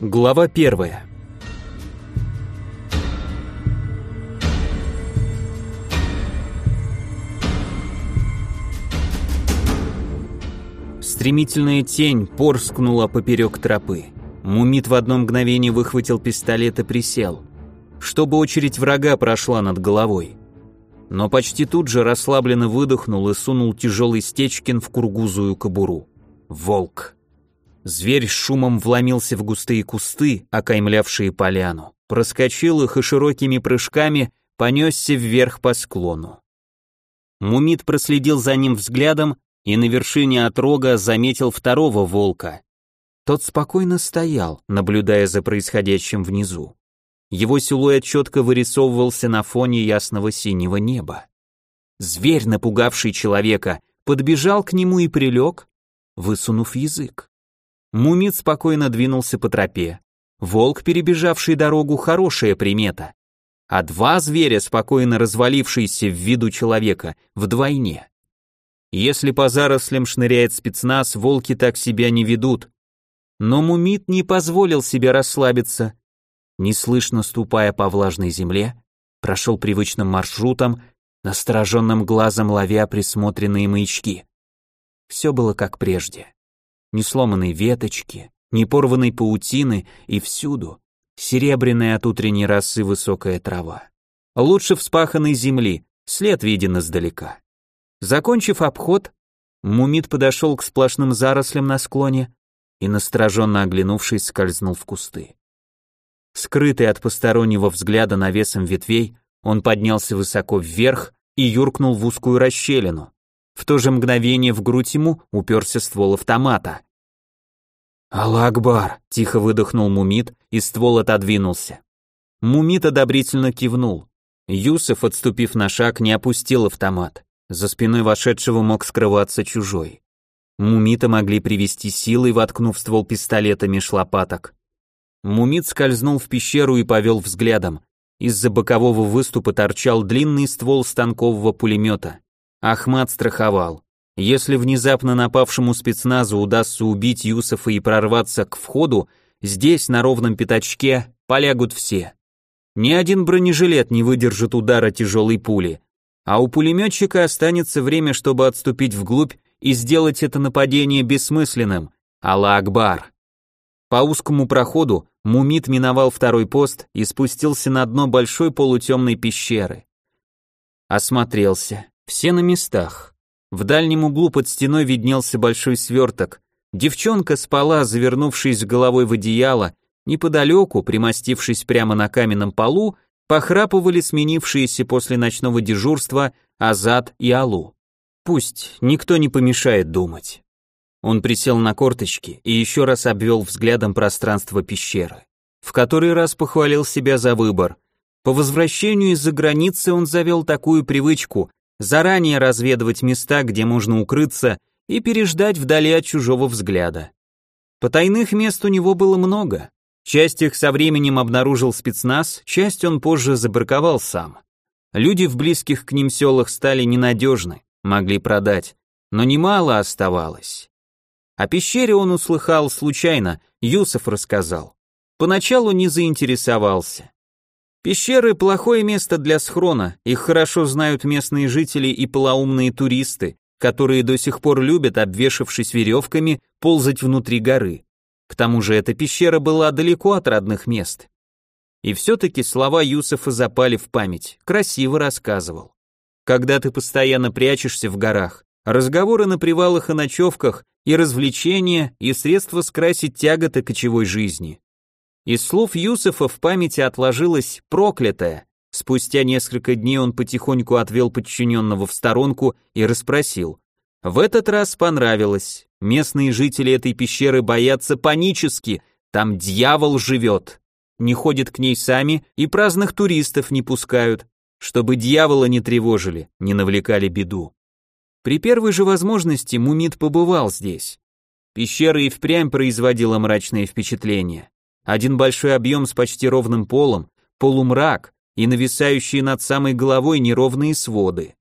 Глава первая. Стремительная тень порскнула поперек тропы. Мумит в одно мгновение выхватил пистолет и присел, чтобы очередь врага прошла над головой. Но почти тут же расслабленно выдохнул и сунул тяжелый стечкин в кургузую кобуру. Волк. Зверь с шумом вломился в густые кусты, окаймлявшие поляну, проскочил их и широкими прыжками понесся вверх по склону. Мумит проследил за ним взглядом и на вершине отрога заметил второго волка. Тот спокойно стоял, наблюдая за происходящим внизу. Его силуэт четко вырисовывался на фоне ясного синего неба. Зверь, напугавший человека, подбежал к нему и прилег, высунув язык. Мумит спокойно двинулся по тропе. Волк, перебежавший дорогу, хорошая примета. А два зверя, спокойно развалившиеся в виду человека, вдвойне. Если по зарослям шныряет спецназ, волки так себя не ведут. Но Мумит не позволил себе расслабиться. Неслышно ступая по влажной земле, прошел привычным маршрутом, настороженным глазом ловя присмотренные маячки. Все было как прежде ни сломанной веточки, ни порванной паутины и всюду серебряная от утренней росы высокая трава. Лучше вспаханной земли, след виден издалека. Закончив обход, Мумит подошел к сплошным зарослям на склоне и, настороженно оглянувшись, скользнул в кусты. Скрытый от постороннего взгляда навесом ветвей, он поднялся высоко вверх и юркнул в узкую расщелину. В то же мгновение в грудь ему уперся ствол автомата. «Аллах-Акбар!» – тихо выдохнул Мумит, и ствол отодвинулся. Мумит одобрительно кивнул. Юсеф, отступив на шаг, не опустил автомат. За спиной вошедшего мог скрываться чужой. Мумита могли привести силой, воткнув ствол пистолета меж лопаток. Мумит скользнул в пещеру и повел взглядом. Из-за бокового выступа торчал длинный ствол станкового пулемета. Ахмат страховал. Если внезапно напавшему спецназу удастся убить Юсофа и прорваться к входу, здесь, на ровном пятачке, полягут все. Ни один бронежилет не выдержит удара тяжелой пули, а у пулеметчика останется время, чтобы отступить вглубь и сделать это нападение бессмысленным. Алла Акбар. По узкому проходу Мумит миновал второй пост и спустился на дно большой полутемной пещеры. Осмотрелся. Все на местах. В дальнем углу под стеной виднелся большой сверток. Девчонка спала, завернувшись головой в одеяло, неподалеку, примостившись прямо на каменном полу, похрапывали сменившиеся после ночного дежурства Азат и Алу. Пусть, никто не помешает думать. Он присел на корточки и еще раз обвел взглядом пространство пещеры. В который раз похвалил себя за выбор. По возвращению из-за границы он завел такую привычку заранее разведывать места, где можно укрыться, и переждать вдали от чужого взгляда. Потайных мест у него было много. Часть их со временем обнаружил спецназ, часть он позже забраковал сам. Люди в близких к ним селах стали ненадежны, могли продать, но немало оставалось. О пещере он услыхал случайно, Юсов рассказал. Поначалу не заинтересовался. Пещеры – плохое место для схрона, их хорошо знают местные жители и полоумные туристы, которые до сих пор любят, обвешавшись веревками, ползать внутри горы. К тому же эта пещера была далеко от родных мест. И все-таки слова Юсефа запали в память, красиво рассказывал. Когда ты постоянно прячешься в горах, разговоры на привалах и ночевках, и развлечения, и средства скрасить тяготы кочевой жизни. Из слов Юсефа в памяти отложилось «проклятое». Спустя несколько дней он потихоньку отвел подчиненного в сторонку и расспросил. В этот раз понравилось. Местные жители этой пещеры боятся панически, там дьявол живет. Не ходят к ней сами и праздных туристов не пускают, чтобы дьявола не тревожили, не навлекали беду. При первой же возможности Мумит побывал здесь. Пещера и впрямь производила мрачное впечатление. Один большой объем с почти ровным полом, полумрак и нависающие над самой головой неровные своды.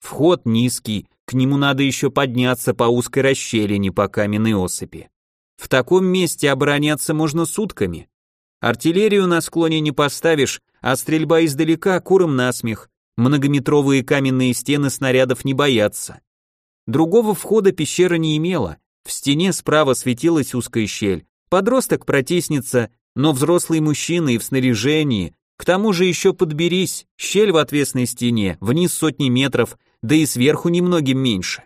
Вход низкий, к нему надо еще подняться по узкой расщелине по каменной осыпи. В таком месте обороняться можно сутками. Артиллерию на склоне не поставишь, а стрельба издалека куром насмех. Многометровые каменные стены снарядов не боятся. Другого входа пещера не имела. В стене справа светилась узкая щель. Подросток протиснется, но взрослый мужчина и в снаряжении. К тому же еще подберись, щель в отвесной стене, вниз сотни метров, да и сверху немногим меньше.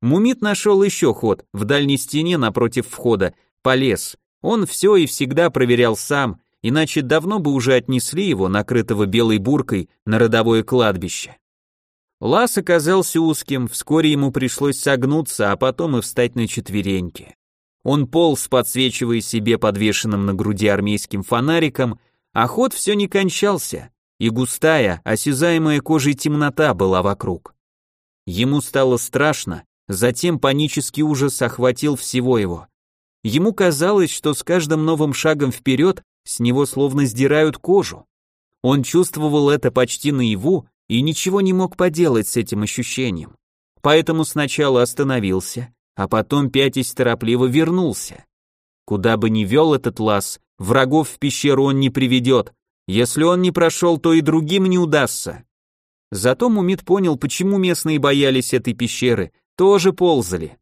Мумит нашел еще ход, в дальней стене напротив входа, полез. Он все и всегда проверял сам, иначе давно бы уже отнесли его, накрытого белой буркой, на родовое кладбище. Лаз оказался узким, вскоре ему пришлось согнуться, а потом и встать на четвереньки. Он полз, подсвечивая себе подвешенным на груди армейским фонариком, а ход все не кончался, и густая, осязаемая кожей темнота была вокруг. Ему стало страшно, Затем панический ужас охватил всего его. Ему казалось, что с каждым новым шагом вперед с него словно сдирают кожу. Он чувствовал это почти наяву и ничего не мог поделать с этим ощущением. Поэтому сначала остановился, а потом пятясь торопливо вернулся. Куда бы ни вел этот лаз, врагов в пещеру он не приведет. Если он не прошел, то и другим не удастся. Зато Мумит понял, почему местные боялись этой пещеры, тоже ползали.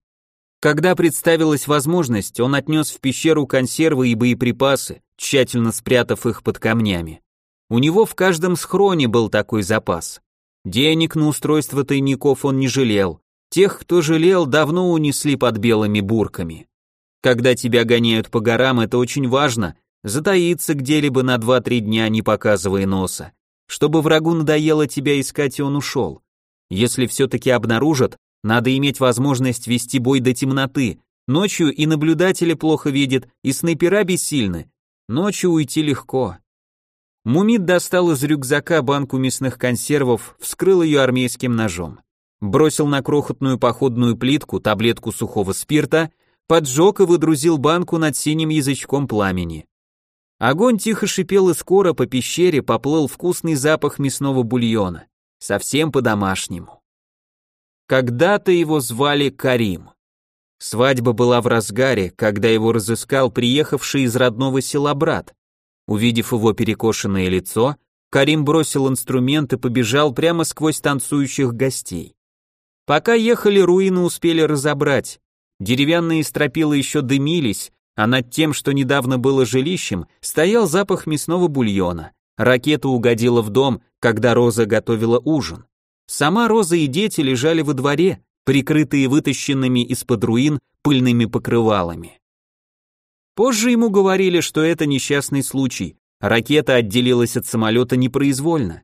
Когда представилась возможность, он отнес в пещеру консервы и боеприпасы, тщательно спрятав их под камнями. У него в каждом схроне был такой запас. Денег на устройство тайников он не жалел. Тех, кто жалел, давно унесли под белыми бурками. Когда тебя гоняют по горам, это очень важно, затаиться где-либо на 2-3 дня, не показывая носа. Чтобы врагу надоело тебя искать, и он ушел. Если все-таки обнаружат, надо иметь возможность вести бой до темноты. Ночью и наблюдатели плохо видят, и снайпера бессильны. Ночью уйти легко. Мумид достал из рюкзака банку мясных консервов, вскрыл ее армейским ножом. Бросил на крохотную походную плитку таблетку сухого спирта, поджег и выдрузил банку над синим язычком пламени. Огонь тихо шипел и скоро по пещере поплыл вкусный запах мясного бульона. Совсем по-домашнему. Когда-то его звали Карим. Свадьба была в разгаре, когда его разыскал приехавший из родного села брат. Увидев его перекошенное лицо, Карим бросил инструмент и побежал прямо сквозь танцующих гостей. Пока ехали, руины успели разобрать. Деревянные стропила еще дымились, а над тем, что недавно было жилищем, стоял запах мясного бульона. Ракета угодила в дом, когда Роза готовила ужин. Сама Роза и дети лежали во дворе, прикрытые вытащенными из-под руин пыльными покрывалами. Позже ему говорили, что это несчастный случай, ракета отделилась от самолета непроизвольно.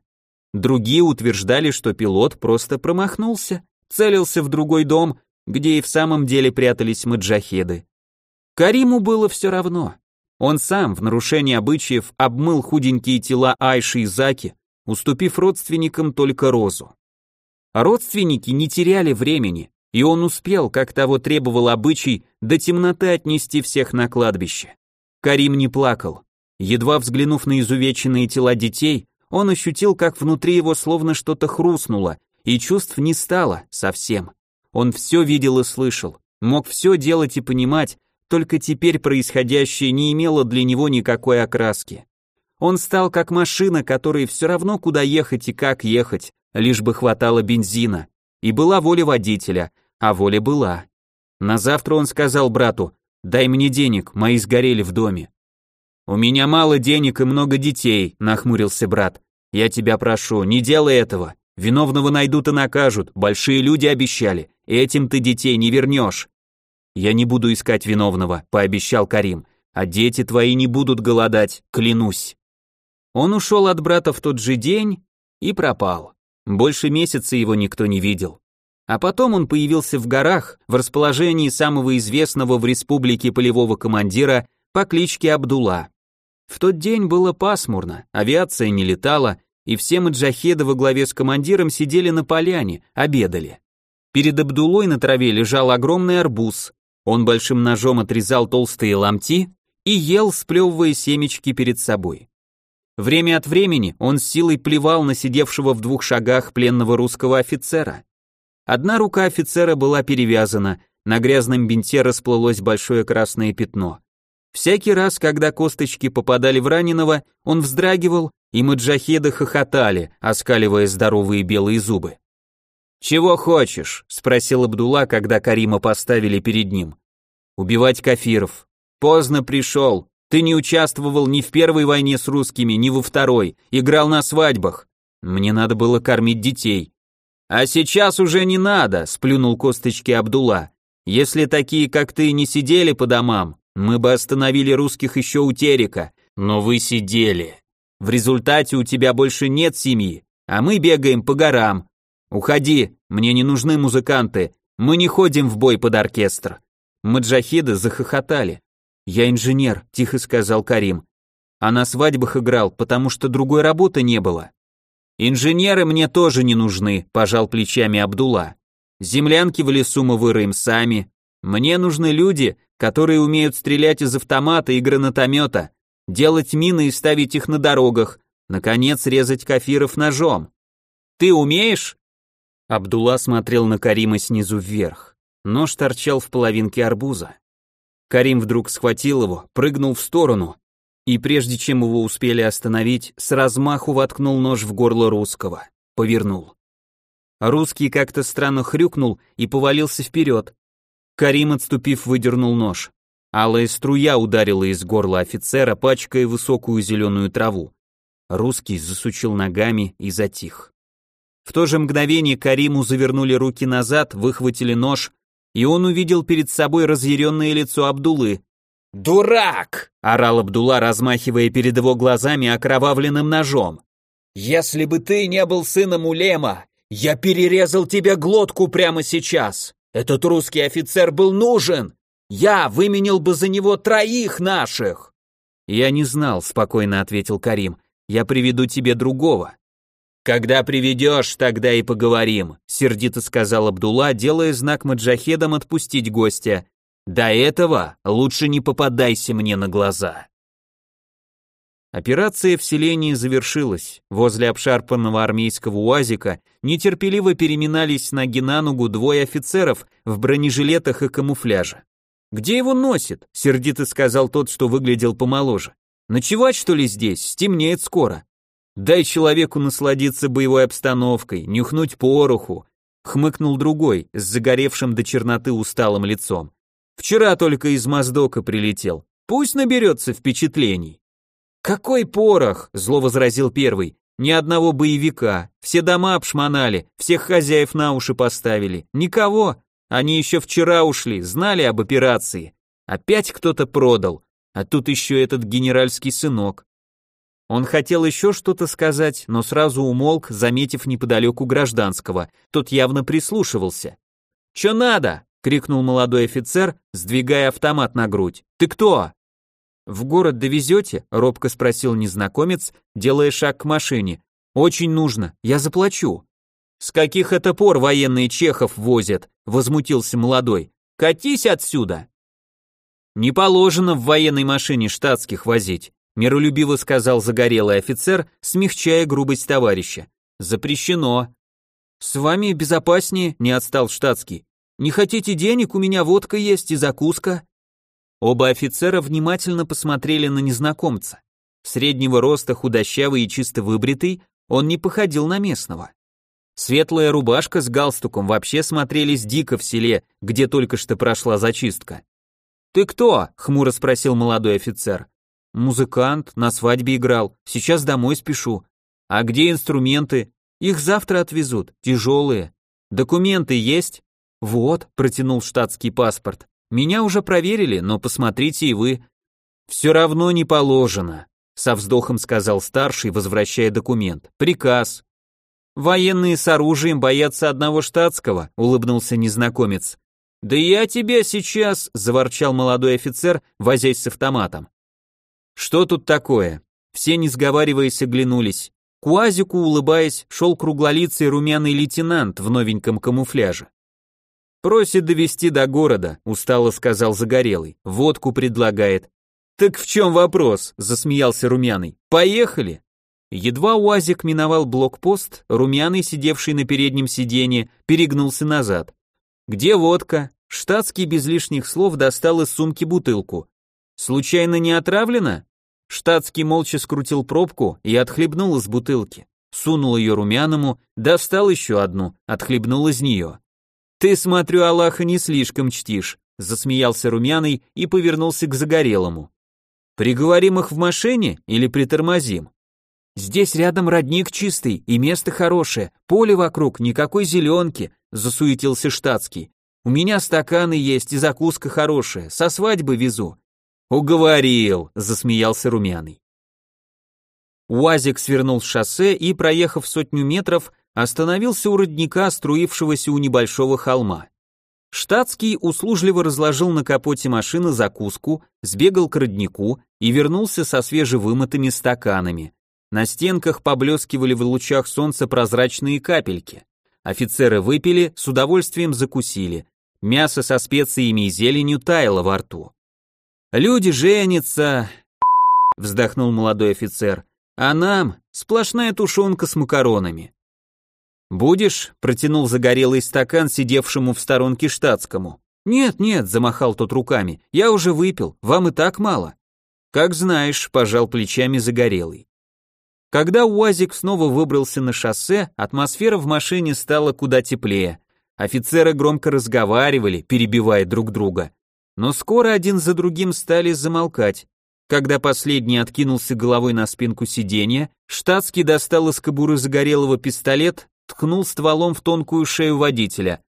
Другие утверждали, что пилот просто промахнулся, целился в другой дом, где и в самом деле прятались маджахеды. Кариму было все равно. Он сам, в нарушении обычаев, обмыл худенькие тела Айши и Заки, уступив родственникам только Розу. Родственники не теряли времени, и он успел, как того требовал обычай, до темноты отнести всех на кладбище. Карим не плакал. Едва взглянув на изувеченные тела детей, он ощутил, как внутри его словно что-то хрустнуло, и чувств не стало совсем. Он все видел и слышал, мог все делать и понимать, только теперь происходящее не имело для него никакой окраски. Он стал как машина, которой все равно куда ехать и как ехать, лишь бы хватало бензина. И была воля водителя, а воля была. На завтра он сказал брату, дай мне денег, мои сгорели в доме. У меня мало денег и много детей, нахмурился брат. Я тебя прошу, не делай этого. Виновного найдут и накажут, большие люди обещали, этим ты детей не вернешь. Я не буду искать виновного, пообещал Карим, а дети твои не будут голодать, клянусь. Он ушел от брата в тот же день и пропал. Больше месяца его никто не видел. А потом он появился в горах, в расположении самого известного в республике полевого командира по кличке Абдулла. В тот день было пасмурно, авиация не летала, и все маджахеды во главе с командиром сидели на поляне, обедали. Перед Абдулой на траве лежал огромный арбуз. Он большим ножом отрезал толстые ломти и ел, сплевывая семечки перед собой. Время от времени он с силой плевал на сидевшего в двух шагах пленного русского офицера. Одна рука офицера была перевязана, на грязном бинте расплылось большое красное пятно. Всякий раз, когда косточки попадали в раненого, он вздрагивал, и маджахеды хохотали, оскаливая здоровые белые зубы. «Чего хочешь?» — спросил Абдулла, когда Карима поставили перед ним. «Убивать кафиров. Поздно пришел. Ты не участвовал ни в первой войне с русскими, ни во второй. Играл на свадьбах. Мне надо было кормить детей». «А сейчас уже не надо», — сплюнул косточки Абдулла. «Если такие, как ты, не сидели по домам, мы бы остановили русских еще у Терека, но вы сидели. В результате у тебя больше нет семьи, а мы бегаем по горам, «Уходи, мне не нужны музыканты, мы не ходим в бой под оркестр». Маджахиды захохотали. «Я инженер», — тихо сказал Карим. «А на свадьбах играл, потому что другой работы не было». «Инженеры мне тоже не нужны», — пожал плечами Абдулла. «Землянки в лесу мы выроем сами. Мне нужны люди, которые умеют стрелять из автомата и гранатомета, делать мины и ставить их на дорогах, наконец резать кафиров ножом. Ты умеешь?» Абдулла смотрел на Карима снизу вверх. Нож торчал в половинке арбуза. Карим вдруг схватил его, прыгнул в сторону, и прежде чем его успели остановить, с размаху воткнул нож в горло русского, повернул. Русский как-то странно хрюкнул и повалился вперед. Карим, отступив, выдернул нож. Алая струя ударила из горла офицера, пачкая высокую зеленую траву. Русский засучил ногами и затих. В то же мгновение Кариму завернули руки назад, выхватили нож, и он увидел перед собой разъяренное лицо Абдулы. «Дурак!» — орал Абдулла, размахивая перед его глазами окровавленным ножом. «Если бы ты не был сыном Улема, я перерезал тебе глотку прямо сейчас. Этот русский офицер был нужен. Я выменил бы за него троих наших». «Я не знал», — спокойно ответил Карим. «Я приведу тебе другого». «Когда приведешь, тогда и поговорим», — сердито сказал Абдулла, делая знак маджахедам отпустить гостя. «До этого лучше не попадайся мне на глаза». Операция в селении завершилась. Возле обшарпанного армейского уазика нетерпеливо переминались ноги на ногу двое офицеров в бронежилетах и камуфляже. «Где его носит?» — сердито сказал тот, что выглядел помоложе. «Ночевать, что ли, здесь? Стемнеет скоро». Дай человеку насладиться боевой обстановкой, нюхнуть пороху, хмыкнул другой, с загоревшим до черноты усталым лицом. Вчера только из Моздока прилетел. Пусть наберется впечатлений. Какой порох, зло возразил первый. Ни одного боевика, все дома обшмонали, всех хозяев на уши поставили. Никого. Они еще вчера ушли, знали об операции. Опять кто-то продал. А тут еще этот генеральский сынок. Он хотел еще что-то сказать, но сразу умолк, заметив неподалеку гражданского. Тот явно прислушивался. «Че надо?» — крикнул молодой офицер, сдвигая автомат на грудь. «Ты кто?» «В город довезете?» — робко спросил незнакомец, делая шаг к машине. «Очень нужно, я заплачу». «С каких это пор военные чехов возят?» — возмутился молодой. «Катись отсюда!» «Не положено в военной машине штатских возить миролюбиво сказал загорелый офицер, смягчая грубость товарища. Запрещено. С вами безопаснее, не отстал штатский. Не хотите денег, у меня водка есть и закуска. Оба офицера внимательно посмотрели на незнакомца. Среднего роста, худощавый и чисто выбритый, он не походил на местного. Светлая рубашка с галстуком вообще смотрелись дико в селе, где только что прошла зачистка. «Ты кто?» — хмуро спросил молодой офицер. Музыкант, на свадьбе играл, сейчас домой спешу. А где инструменты? Их завтра отвезут, тяжелые. Документы есть? Вот, протянул штатский паспорт. Меня уже проверили, но посмотрите и вы. Все равно не положено, со вздохом сказал старший, возвращая документ. Приказ. Военные с оружием боятся одного штатского, улыбнулся незнакомец. Да я тебя сейчас, заворчал молодой офицер, возясь с автоматом. Что тут такое? Все, не сговариваясь, оглянулись. К улыбаясь, шел круглолицый румяный лейтенант в новеньком камуфляже. «Просит довести до города», — устало сказал Загорелый. «Водку предлагает». «Так в чем вопрос?» — засмеялся Румяный. «Поехали!» Едва УАЗик миновал блокпост, Румяный, сидевший на переднем сиденье, перегнулся назад. «Где водка?» Штатский без лишних слов достал из сумки бутылку. «Случайно не отравлено?» Штатский молча скрутил пробку и отхлебнул из бутылки. Сунул ее румяному, достал еще одну, отхлебнул из нее. «Ты, смотрю, Аллаха не слишком чтишь», засмеялся румяный и повернулся к загорелому. «Приговорим их в машине или притормозим?» «Здесь рядом родник чистый и место хорошее, поле вокруг, никакой зеленки», засуетился штатский. «У меня стаканы есть и закуска хорошая, со свадьбы везу». «Уговорил», засмеялся румяный. УАЗик свернул с шоссе и, проехав сотню метров, остановился у родника, струившегося у небольшого холма. Штатский услужливо разложил на капоте машины закуску, сбегал к роднику и вернулся со свежевымытыми стаканами. На стенках поблескивали в лучах солнца прозрачные капельки. Офицеры выпили, с удовольствием закусили. Мясо со специями и зеленью таяло во рту. «Люди женятся», — вздохнул молодой офицер, «а нам сплошная тушенка с макаронами». «Будешь?» — протянул загорелый стакан сидевшему в сторонке штатскому. «Нет, нет», — замахал тот руками, — «я уже выпил, вам и так мало». «Как знаешь», — пожал плечами загорелый. Когда УАЗик снова выбрался на шоссе, атмосфера в машине стала куда теплее. Офицеры громко разговаривали, перебивая друг друга. Но скоро один за другим стали замолкать. Когда последний откинулся головой на спинку сиденья, штатский достал из кобуры загорелого пистолет ткнул стволом в тонкую шею водителя.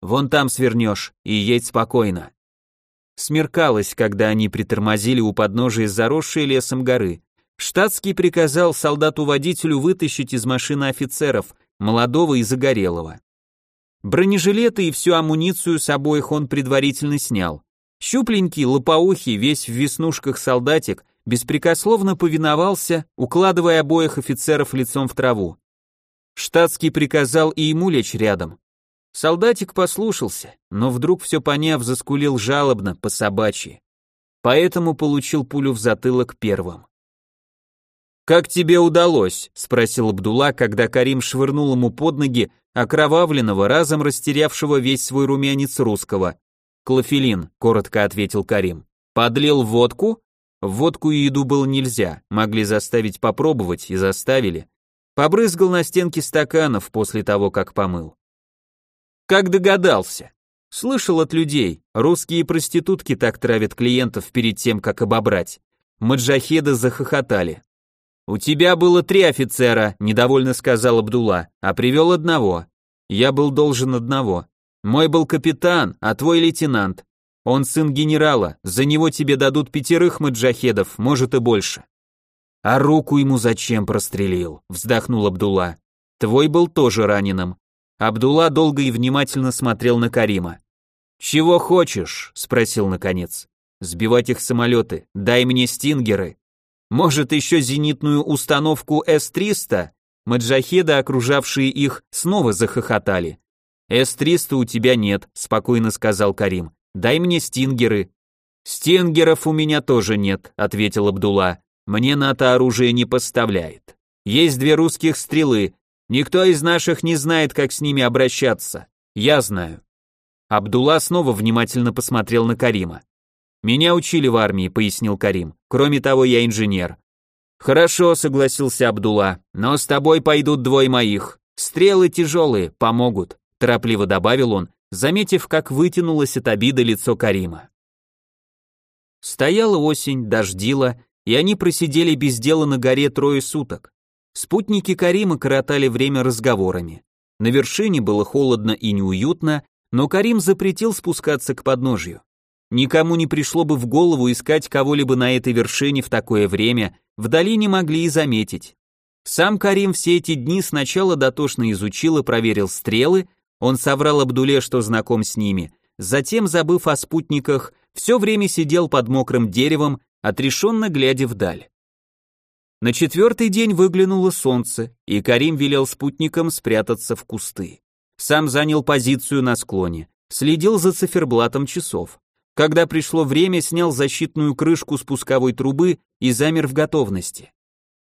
«Вон там свернешь и едь спокойно». Смеркалось, когда они притормозили у подножия заросшей лесом горы. Штатский приказал солдату-водителю вытащить из машины офицеров, молодого и загорелого. Бронежилеты и всю амуницию с обоих он предварительно снял. Щупленький, лопоухий, весь в веснушках солдатик, беспрекословно повиновался, укладывая обоих офицеров лицом в траву. Штатский приказал и ему лечь рядом. Солдатик послушался, но вдруг все поняв, заскулил жалобно, по собачьи. Поэтому получил пулю в затылок первым. «Как тебе удалось?» — спросил Абдулла, когда Карим швырнул ему под ноги окровавленного, разом растерявшего весь свой румянец русского. «Клофелин», — коротко ответил Карим. «Подлил водку?» В водку и еду было нельзя, могли заставить попробовать и заставили. Побрызгал на стенки стаканов после того, как помыл. Как догадался? Слышал от людей, русские проститутки так травят клиентов перед тем, как обобрать. Маджахеды захохотали. «У тебя было три офицера», — недовольно сказал Абдулла, — «а привел одного. Я был должен одного. Мой был капитан, а твой лейтенант. Он сын генерала, за него тебе дадут пятерых маджахедов, может и больше». А руку ему зачем прострелил? Вздохнул Абдулла. Твой был тоже раненым. Абдулла долго и внимательно смотрел на Карима. «Чего хочешь?» – спросил наконец. «Сбивать их самолеты. Дай мне стингеры. Может, еще зенитную установку С-300?» Маджахеды, окружавшие их, снова захохотали. «С-300 у тебя нет», – спокойно сказал Карим. «Дай мне стингеры». «Стингеров у меня тоже нет», – ответил Абдулла. Мне НАТО оружие не поставляет. Есть две русских стрелы. Никто из наших не знает, как с ними обращаться. Я знаю. Абдулла снова внимательно посмотрел на Карима. Меня учили в армии, пояснил Карим. Кроме того, я инженер. Хорошо, согласился Абдулла. Но с тобой пойдут двое моих. Стрелы тяжелые, помогут, торопливо добавил он, заметив, как вытянулось от обиды лицо Карима. Стояла осень, дождило, и они просидели без дела на горе трое суток. Спутники Карима коротали время разговорами. На вершине было холодно и неуютно, но Карим запретил спускаться к подножью. Никому не пришло бы в голову искать кого-либо на этой вершине в такое время, в долине могли и заметить. Сам Карим все эти дни сначала дотошно изучил и проверил стрелы, он соврал Абдуле, что знаком с ними, затем, забыв о спутниках, все время сидел под мокрым деревом отрешенно глядя вдаль. На четвертый день выглянуло солнце, и Карим велел спутникам спрятаться в кусты. Сам занял позицию на склоне, следил за циферблатом часов. Когда пришло время, снял защитную крышку спусковой трубы и замер в готовности.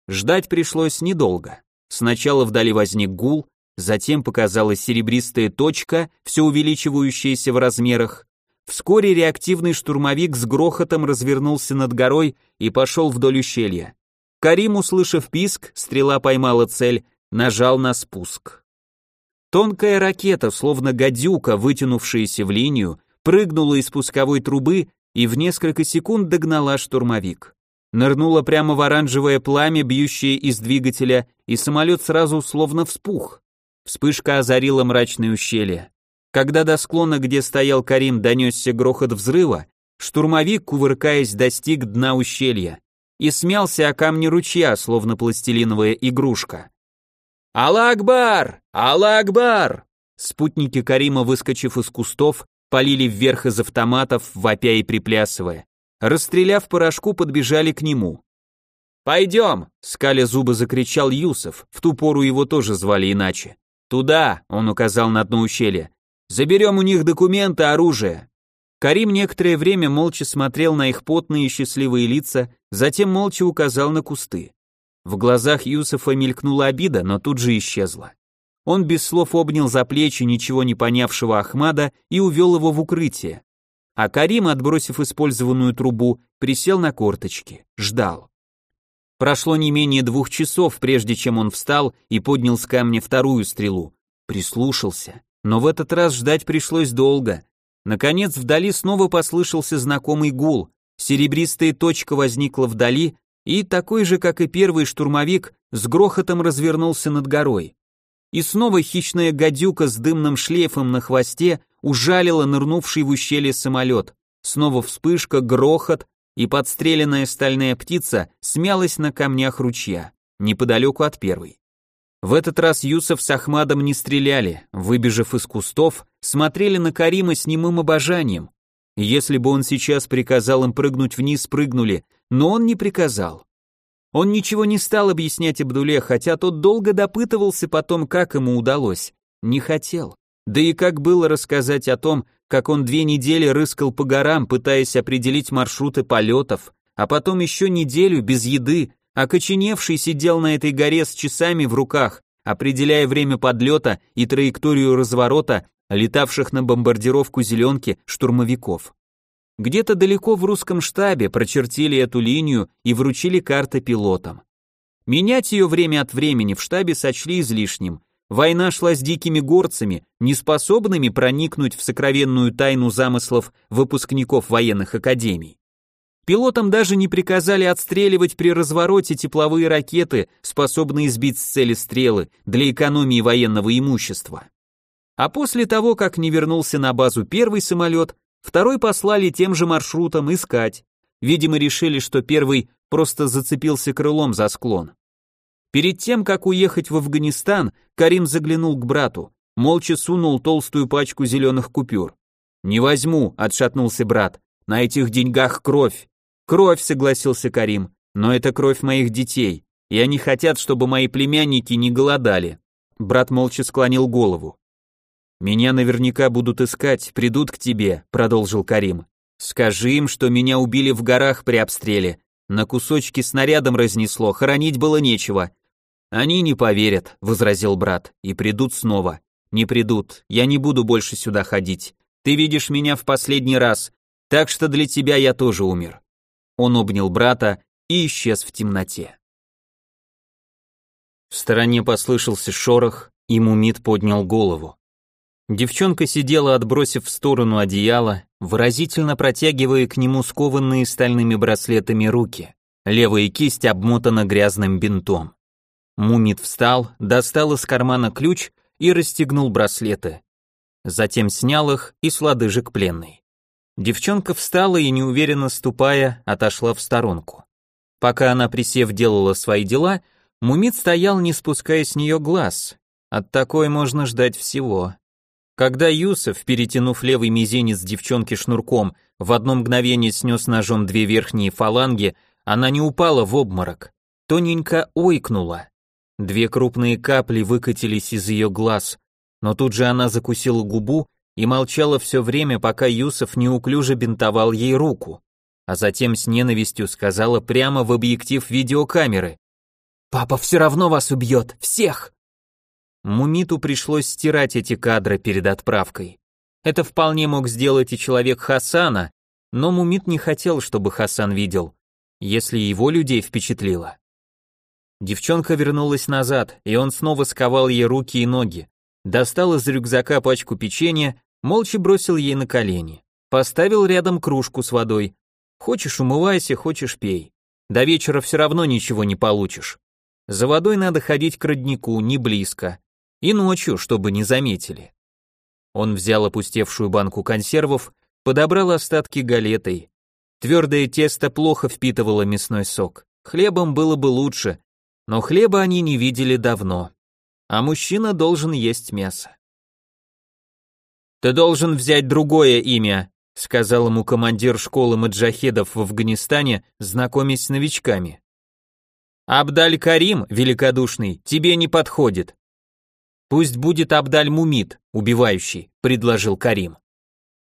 Ждать пришлось недолго. Сначала вдали возник гул, затем показалась серебристая точка, все увеличивающаяся в размерах, Вскоре реактивный штурмовик с грохотом развернулся над горой и пошел вдоль ущелья. Карим, услышав писк, стрела поймала цель, нажал на спуск. Тонкая ракета, словно гадюка, вытянувшаяся в линию, прыгнула из пусковой трубы и в несколько секунд догнала штурмовик. Нырнула прямо в оранжевое пламя, бьющее из двигателя, и самолет сразу словно вспух. Вспышка озарила мрачное ущелье. Когда до склона, где стоял Карим, донесся грохот взрыва, штурмовик, кувыркаясь, достиг дна ущелья и смялся о камни ручья, словно пластилиновая игрушка. «Аллах-Акбар! Аллах-Акбар!» Спутники Карима, выскочив из кустов, полили вверх из автоматов, вопя и приплясывая. Расстреляв порошку, подбежали к нему. «Пойдем!» — скаля зубы закричал Юсов, в ту пору его тоже звали иначе. «Туда!» — он указал на дно ущелья. «Заберем у них документы, оружие!» Карим некоторое время молча смотрел на их потные и счастливые лица, затем молча указал на кусты. В глазах Юсуфа мелькнула обида, но тут же исчезла. Он без слов обнял за плечи ничего не понявшего Ахмада и увел его в укрытие. А Карим, отбросив использованную трубу, присел на корточки, ждал. Прошло не менее двух часов, прежде чем он встал и поднял с камня вторую стрелу. Прислушался. Но в этот раз ждать пришлось долго. Наконец вдали снова послышался знакомый гул. Серебристая точка возникла вдали, и такой же, как и первый штурмовик, с грохотом развернулся над горой. И снова хищная гадюка с дымным шлейфом на хвосте ужалила нырнувший в ущелье самолет. Снова вспышка, грохот, и подстреленная стальная птица смялась на камнях ручья, неподалеку от первой. В этот раз Юсов с Ахмадом не стреляли, выбежав из кустов, смотрели на Карима с немым обожанием. Если бы он сейчас приказал им прыгнуть вниз, прыгнули, но он не приказал. Он ничего не стал объяснять Абдуле, хотя тот долго допытывался потом, как ему удалось. Не хотел. Да и как было рассказать о том, как он две недели рыскал по горам, пытаясь определить маршруты полетов, а потом еще неделю без еды, окоченевший сидел на этой горе с часами в руках, определяя время подлета и траекторию разворота летавших на бомбардировку зеленки штурмовиков. Где-то далеко в русском штабе прочертили эту линию и вручили карты пилотам. Менять ее время от времени в штабе сочли излишним, Война шла с дикими горцами, неспособными проникнуть в сокровенную тайну замыслов выпускников военных академий. Пилотам даже не приказали отстреливать при развороте тепловые ракеты, способные сбить с цели стрелы для экономии военного имущества. А после того, как не вернулся на базу первый самолет, второй послали тем же маршрутом искать. Видимо, решили, что первый просто зацепился крылом за склон. Перед тем, как уехать в Афганистан, Карим заглянул к брату, молча сунул толстую пачку зеленых купюр. «Не возьму», — отшатнулся брат, — «на этих деньгах кровь». «Кровь», — согласился Карим, — «но это кровь моих детей, и они хотят, чтобы мои племянники не голодали». Брат молча склонил голову. «Меня наверняка будут искать, придут к тебе», — продолжил Карим. «Скажи им, что меня убили в горах при обстреле. На кусочки снарядом разнесло, хоронить было нечего. «Они не поверят», — возразил брат, — «и придут снова». «Не придут, я не буду больше сюда ходить. Ты видишь меня в последний раз, так что для тебя я тоже умер». Он обнял брата и исчез в темноте. В стороне послышался шорох, и Мумит поднял голову. Девчонка сидела, отбросив в сторону одеяло, выразительно протягивая к нему скованные стальными браслетами руки. Левая кисть обмотана грязным бинтом. Мумит встал, достал из кармана ключ и расстегнул браслеты. Затем снял их и с лодыжек пленной. Девчонка встала и, неуверенно ступая, отошла в сторонку. Пока она, присев, делала свои дела, Мумит стоял, не спуская с нее глаз. От такой можно ждать всего. Когда Юсов, перетянув левый мизинец девчонки шнурком, в одно мгновение снес ножом две верхние фаланги, она не упала в обморок. Тоненько ойкнула. Две крупные капли выкатились из ее глаз, но тут же она закусила губу и молчала все время, пока Юсов неуклюже бинтовал ей руку, а затем с ненавистью сказала прямо в объектив видеокамеры. «Папа все равно вас убьет, всех!» Мумиту пришлось стирать эти кадры перед отправкой. Это вполне мог сделать и человек Хасана, но Мумит не хотел, чтобы Хасан видел, если его людей впечатлило. Девчонка вернулась назад, и он снова сковал ей руки и ноги, достал из рюкзака пачку печенья, молча бросил ей на колени, поставил рядом кружку с водой. Хочешь умывайся, хочешь пей. До вечера все равно ничего не получишь. За водой надо ходить к роднику, не близко. И ночью, чтобы не заметили. Он взял опустевшую банку консервов, подобрал остатки галетой. Твердое тесто плохо впитывало мясной сок. Хлебом было бы лучше, но хлеба они не видели давно. А мужчина должен есть мясо. «Ты должен взять другое имя», сказал ему командир школы маджахедов в Афганистане, знакомясь с новичками. Абдаль Карим, великодушный, тебе не подходит. Пусть будет Абдаль Мумит, убивающий, предложил Карим.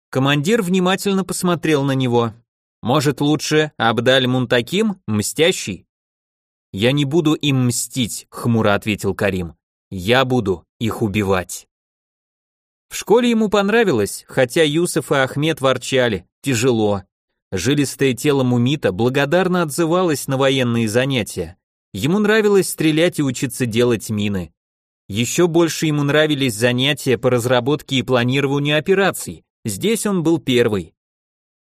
Командир внимательно посмотрел на него. Может, лучше Абдаль Мунтаким, мстящий? Я не буду им мстить, хмуро ответил Карим. Я буду их убивать. В школе ему понравилось, хотя Юсов и Ахмед ворчали, тяжело. Жилистое тело Мумита благодарно отзывалось на военные занятия. Ему нравилось стрелять и учиться делать мины. Еще больше ему нравились занятия по разработке и планированию операций. Здесь он был первый.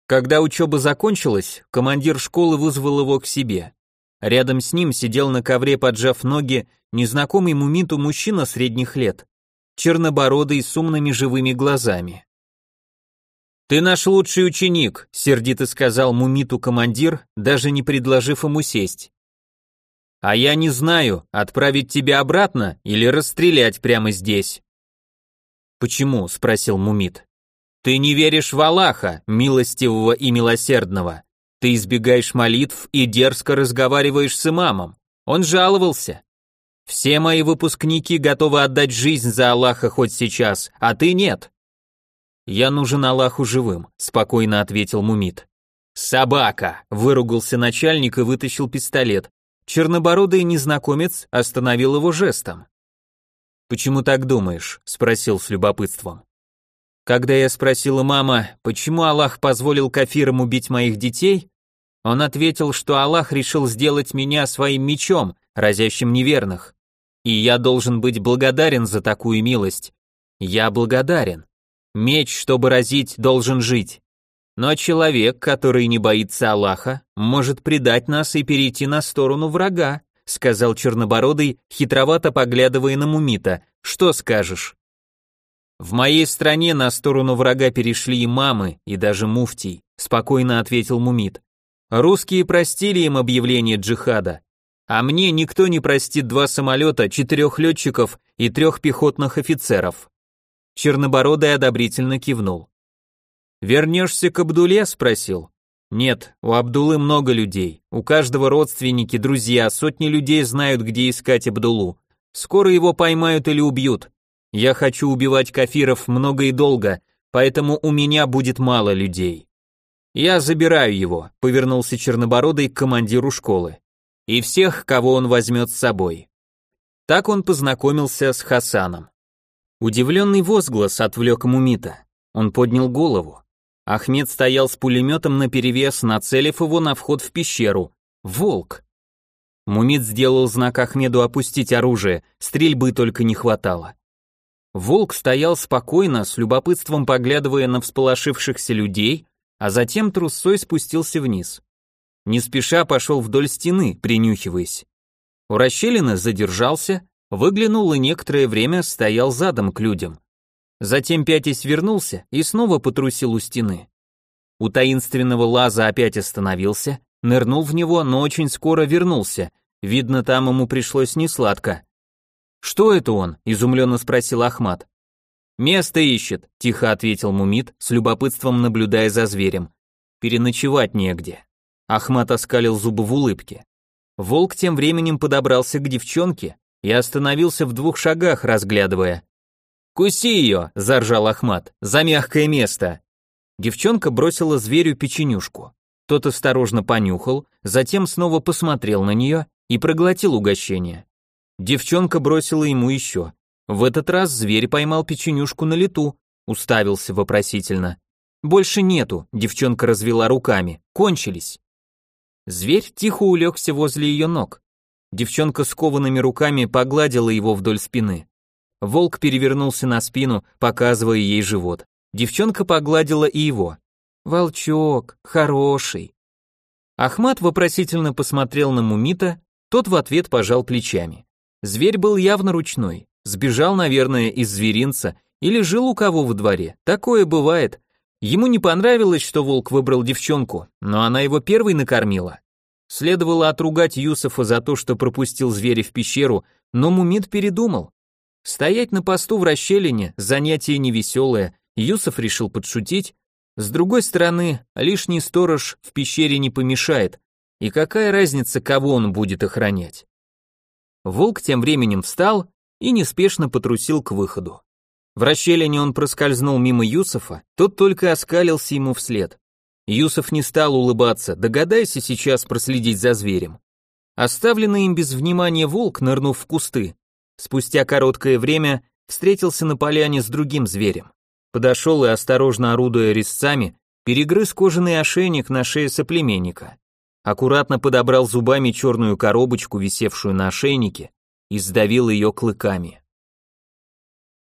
Когда учеба закончилась, командир школы вызвал его к себе. Рядом с ним сидел на ковре, поджав ноги, незнакомый Мумиту мужчина средних лет, чернобородый с умными живыми глазами. «Ты наш лучший ученик», — сердито сказал Мумиту командир, даже не предложив ему сесть. «А я не знаю, отправить тебя обратно или расстрелять прямо здесь». «Почему?» — спросил Мумит. «Ты не веришь в Аллаха, милостивого и милосердного. Ты избегаешь молитв и дерзко разговариваешь с имамом. Он жаловался. Все мои выпускники готовы отдать жизнь за Аллаха хоть сейчас, а ты нет. «Я нужен Аллаху живым», — спокойно ответил Мумит. «Собака!» — выругался начальник и вытащил пистолет. Чернобородый незнакомец остановил его жестом. «Почему так думаешь?» — спросил с любопытством. Когда я спросила мама, почему Аллах позволил кафирам убить моих детей, он ответил, что Аллах решил сделать меня своим мечом, разящим неверных. И я должен быть благодарен за такую милость. Я благодарен. Меч, чтобы разить, должен жить. Но человек, который не боится Аллаха, может предать нас и перейти на сторону врага, сказал Чернобородый, хитровато поглядывая на Мумита. Что скажешь? В моей стране на сторону врага перешли имамы и даже муфтий, спокойно ответил Мумит. Русские простили им объявление джихада, а мне никто не простит два самолета, четырех летчиков и трех пехотных офицеров. Чернобородый одобрительно кивнул. «Вернешься к Абдуле?» – спросил. «Нет, у Абдулы много людей. У каждого родственники, друзья, сотни людей знают, где искать Абдулу. Скоро его поймают или убьют. Я хочу убивать кафиров много и долго, поэтому у меня будет мало людей». «Я забираю его», – повернулся Чернобородый к командиру школы. «И всех, кого он возьмет с собой». Так он познакомился с Хасаном. Удивленный возглас отвлек Мумита. Он поднял голову. Ахмед стоял с пулеметом наперевес, нацелив его на вход в пещеру. Волк. Мумит сделал знак Ахмеду опустить оружие, стрельбы только не хватало. Волк стоял спокойно, с любопытством поглядывая на всполошившихся людей, а затем трусой спустился вниз. Не спеша пошел вдоль стены, принюхиваясь. У расщелины задержался, Выглянул и некоторое время стоял задом к людям. Затем пятясь вернулся и снова потрусил у стены. У таинственного лаза опять остановился, нырнул в него, но очень скоро вернулся. Видно, там ему пришлось несладко. «Что это он?» – изумленно спросил Ахмат. «Место ищет», – тихо ответил Мумит, с любопытством наблюдая за зверем. «Переночевать негде». Ахмат оскалил зубы в улыбке. Волк тем временем подобрался к девчонке и остановился в двух шагах, разглядывая. «Куси ее!» – заржал Ахмат. «За мягкое место!» Девчонка бросила зверю печенюшку. Тот осторожно понюхал, затем снова посмотрел на нее и проглотил угощение. Девчонка бросила ему еще. В этот раз зверь поймал печенюшку на лету, уставился вопросительно. Больше нету, девчонка развела руками. Кончились. Зверь тихо улегся возле ее ног. Девчонка с коваными руками погладила его вдоль спины. Волк перевернулся на спину, показывая ей живот. Девчонка погладила и его. «Волчок, хороший». Ахмат вопросительно посмотрел на Мумита, тот в ответ пожал плечами. Зверь был явно ручной, сбежал, наверное, из зверинца или жил у кого во дворе. Такое бывает. Ему не понравилось, что волк выбрал девчонку, но она его первой накормила. Следовало отругать Юсофа за то, что пропустил зверя в пещеру, но Мумит передумал. Стоять на посту в расщелине – занятие невеселое, Юсоф решил подшутить. С другой стороны, лишний сторож в пещере не помешает, и какая разница, кого он будет охранять? Волк тем временем встал и неспешно потрусил к выходу. В расщелине он проскользнул мимо Юсофа, тот только оскалился ему вслед. Юсоф не стал улыбаться, догадайся сейчас проследить за зверем. Оставленный им без внимания волк, нырнув в кусты, спустя короткое время встретился на поляне с другим зверем. Подошел и, осторожно орудуя резцами, перегрыз кожаный ошейник на шее соплеменника. Аккуратно подобрал зубами черную коробочку, висевшую на ошейнике, и сдавил ее клыками.